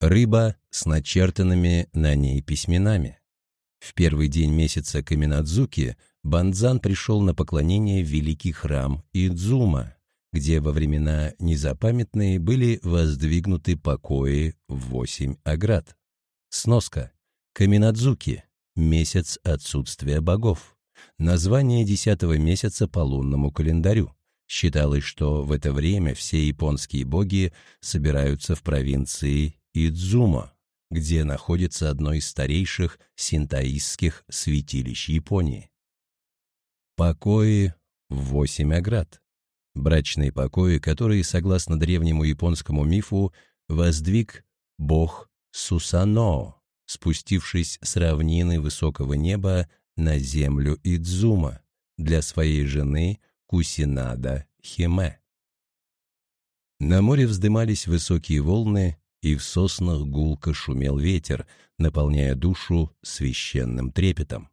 Рыба с начертанными на ней письменами. В первый день месяца Каминадзуки Банзан пришел на поклонение в великий храм Идзума, где во времена незапамятные были воздвигнуты покои в восемь оград. Сноска. Каминадзуки. Месяц отсутствия богов. Название десятого месяца по лунному календарю. Считалось, что в это время все японские боги собираются в провинции Идзума, где находится одно из старейших синтаистских святилищ Японии. Покои в восемь оград. Брачные покои, которые, согласно древнему японскому мифу, воздвиг бог Сусано, спустившись с равнины высокого неба на землю Идзума для своей жены Кусинада Химе. На море вздымались высокие волны, и в соснах гулко шумел ветер, наполняя душу священным трепетом.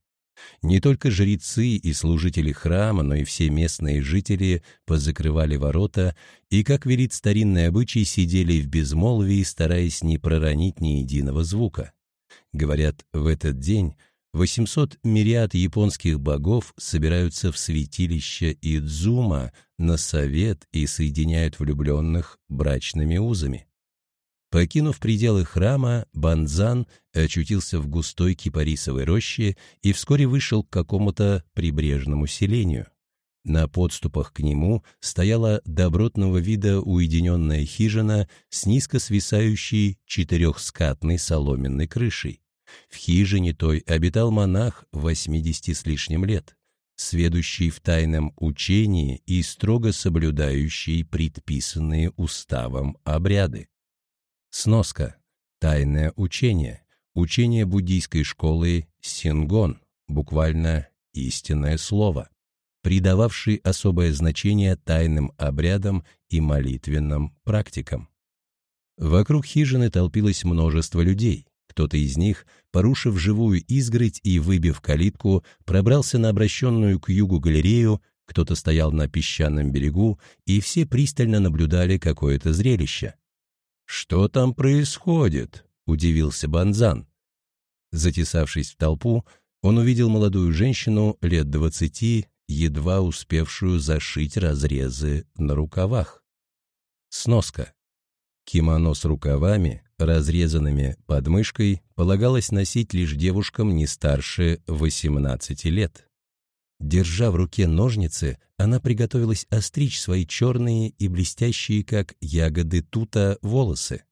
Не только жрецы и служители храма, но и все местные жители позакрывали ворота и, как велит старинный обычай, сидели в безмолвии, стараясь не проронить ни единого звука. Говорят, в этот день 800 мириад японских богов собираются в святилище Идзума на совет и соединяют влюбленных брачными узами. Покинув пределы храма, Банзан очутился в густой кипарисовой роще и вскоре вышел к какому-то прибрежному селению. На подступах к нему стояла добротного вида уединенная хижина с низко свисающей четырехскатной соломенной крышей. В хижине той обитал монах 80 с лишним лет, сведущий в тайном учении и строго соблюдающий предписанные уставом обряды. Сноска. Тайное учение. Учение буддийской школы Сингон, буквально «истинное слово», придававший особое значение тайным обрядам и молитвенным практикам. Вокруг хижины толпилось множество людей. Кто-то из них, порушив живую изгородь и выбив калитку, пробрался на обращенную к югу галерею, кто-то стоял на песчаном берегу, и все пристально наблюдали какое-то зрелище. «Что там происходит?» — удивился Банзан. Затесавшись в толпу, он увидел молодую женщину лет двадцати, едва успевшую зашить разрезы на рукавах. Сноска. Кимоно с рукавами, разрезанными под мышкой, полагалось носить лишь девушкам не старше 18 лет. Держа в руке ножницы, она приготовилась остричь свои черные и блестящие, как ягоды тута, волосы.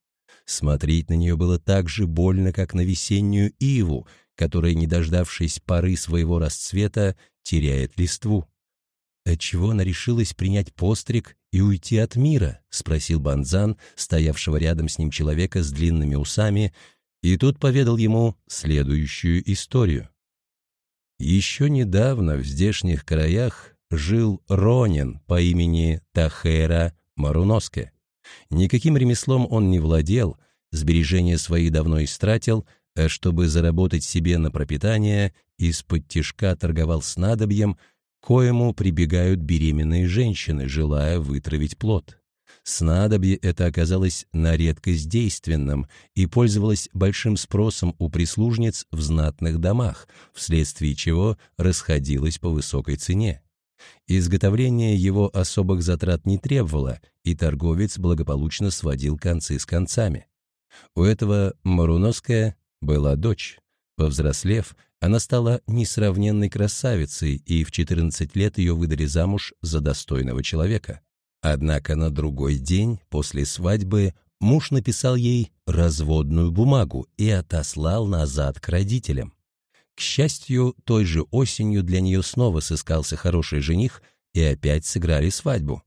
Смотреть на нее было так же больно, как на весеннюю иву, которая, не дождавшись поры своего расцвета, теряет листву. «Отчего она решилась принять постриг и уйти от мира?» — спросил Банзан, стоявшего рядом с ним человека с длинными усами, и тот поведал ему следующую историю. Еще недавно в здешних краях жил Ронин по имени Тахера Маруноске. Никаким ремеслом он не владел, сбережения свои давно истратил, а чтобы заработать себе на пропитание, из-под тишка торговал снадобьем, коему прибегают беременные женщины, желая вытравить плод. Снадобье это оказалось на редкость действенным и пользовалось большим спросом у прислужниц в знатных домах, вследствие чего расходилось по высокой цене. Изготовление его особых затрат не требовало, и торговец благополучно сводил концы с концами. У этого Маруновская была дочь. Повзрослев, она стала несравненной красавицей, и в 14 лет ее выдали замуж за достойного человека. Однако на другой день после свадьбы муж написал ей разводную бумагу и отослал назад к родителям. К счастью, той же осенью для нее снова сыскался хороший жених, и опять сыграли свадьбу.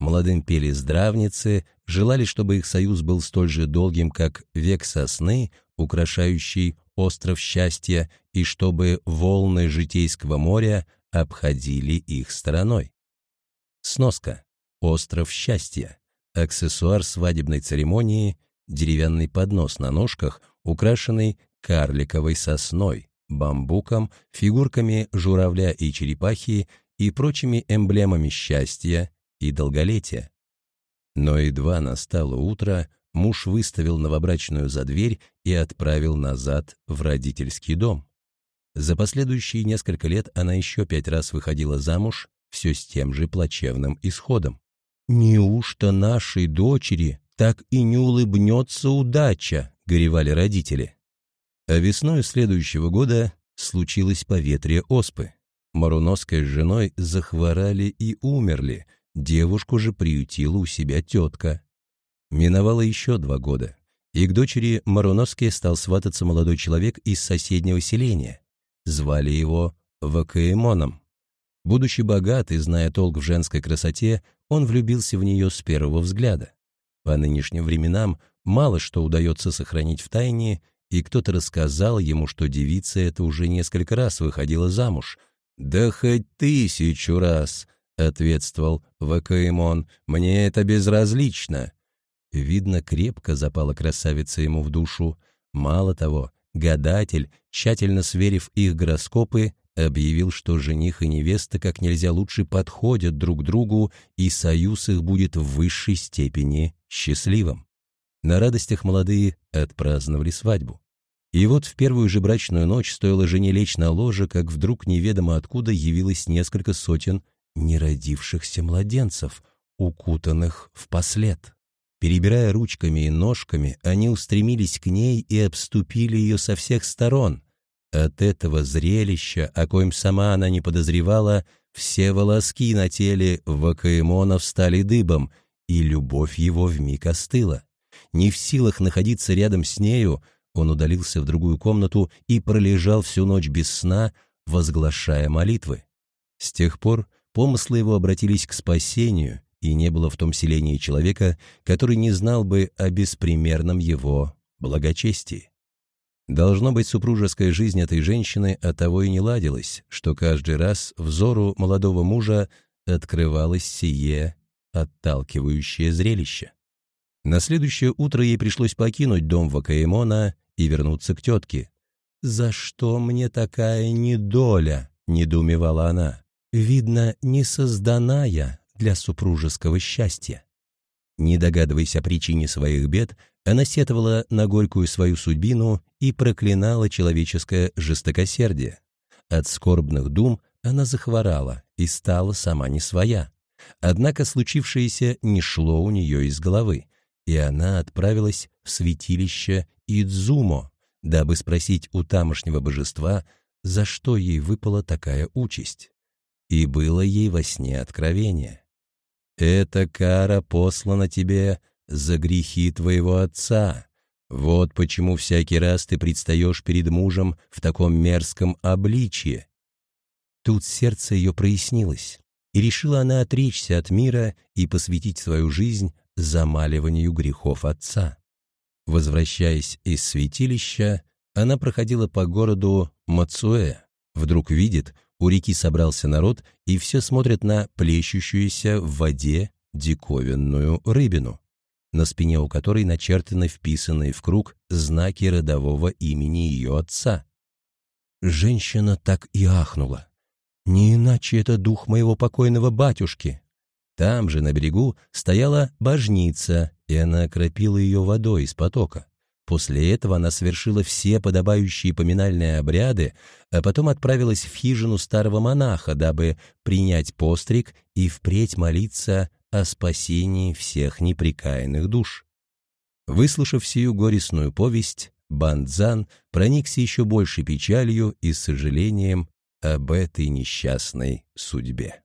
Молодым пели здравницы, желали, чтобы их союз был столь же долгим, как век сосны, украшающий остров счастья, и чтобы волны житейского моря обходили их стороной. Сноска. Остров счастья. Аксессуар свадебной церемонии, деревянный поднос на ножках, украшенный карликовой сосной, бамбуком, фигурками журавля и черепахи и прочими эмблемами счастья и долголетия. Но едва настало утро, муж выставил новобрачную за дверь и отправил назад в родительский дом. За последующие несколько лет она еще пять раз выходила замуж, все с тем же плачевным исходом. «Неужто нашей дочери так и не улыбнется удача?» — горевали родители. А весной следующего года случилось поветрие оспы. Маруновская с женой захворали и умерли, девушку же приютила у себя тетка. Миновало еще два года, и к дочери Маруновской стал свататься молодой человек из соседнего селения. Звали его Вакаэмоном. Будучи богат и зная толк в женской красоте, он влюбился в нее с первого взгляда. По нынешним временам мало что удается сохранить в тайне, и кто-то рассказал ему, что девица эта уже несколько раз выходила замуж. «Да хоть тысячу раз!» — ответствовал Вакаэмон. «Мне это безразлично!» Видно, крепко запала красавица ему в душу. Мало того, Гадатель, тщательно сверив их гороскопы, объявил, что жених и невеста как нельзя лучше подходят друг другу, и союз их будет в высшей степени счастливым. На радостях молодые отпраздновали свадьбу. И вот в первую же брачную ночь стоило жене лечь на ложе, как вдруг неведомо откуда явилось несколько сотен неродившихся младенцев, укутанных в послед. Перебирая ручками и ножками, они устремились к ней и обступили ее со всех сторон. От этого зрелища, о коем сама она не подозревала, все волоски на теле Вакаэмона встали дыбом, и любовь его вмиг остыла. Не в силах находиться рядом с нею, он удалился в другую комнату и пролежал всю ночь без сна, возглашая молитвы. С тех пор помыслы его обратились к спасению, и не было в том селении человека, который не знал бы о беспримерном его благочестии. Должно быть, супружеская жизнь этой женщины от того и не ладилась, что каждый раз взору молодого мужа открывалось сие отталкивающее зрелище. На следующее утро ей пришлось покинуть дом Вакаэмона и вернуться к тетке. «За что мне такая недоля?» — недоумевала она. «Видно, не создана я для супружеского счастья. Не догадываясь о причине своих бед, она сетовала на горькую свою судьбину и проклинала человеческое жестокосердие. От скорбных дум она захворала и стала сама не своя. Однако случившееся не шло у нее из головы, и она отправилась в святилище Идзумо, дабы спросить у тамошнего божества, за что ей выпала такая участь. И было ей во сне откровение. Эта кара послана тебе за грехи твоего отца. Вот почему всякий раз ты предстаешь перед мужем в таком мерзком обличье». Тут сердце ее прояснилось, и решила она отречься от мира и посвятить свою жизнь замаливанию грехов отца. Возвращаясь из святилища, она проходила по городу Мацуэ. Вдруг видит, у реки собрался народ, и все смотрят на плещущуюся в воде диковинную рыбину, на спине у которой начертаны вписанные в круг знаки родового имени ее отца. Женщина так и ахнула. Не иначе это дух моего покойного батюшки. Там же, на берегу, стояла божница, и она окропила ее водой из потока. После этого она совершила все подобающие поминальные обряды, а потом отправилась в хижину старого монаха, дабы принять постриг и впредь молиться о спасении всех неприкаянных душ. Выслушав сию горестную повесть, Бандзан проникся еще большей печалью и сожалением об этой несчастной судьбе.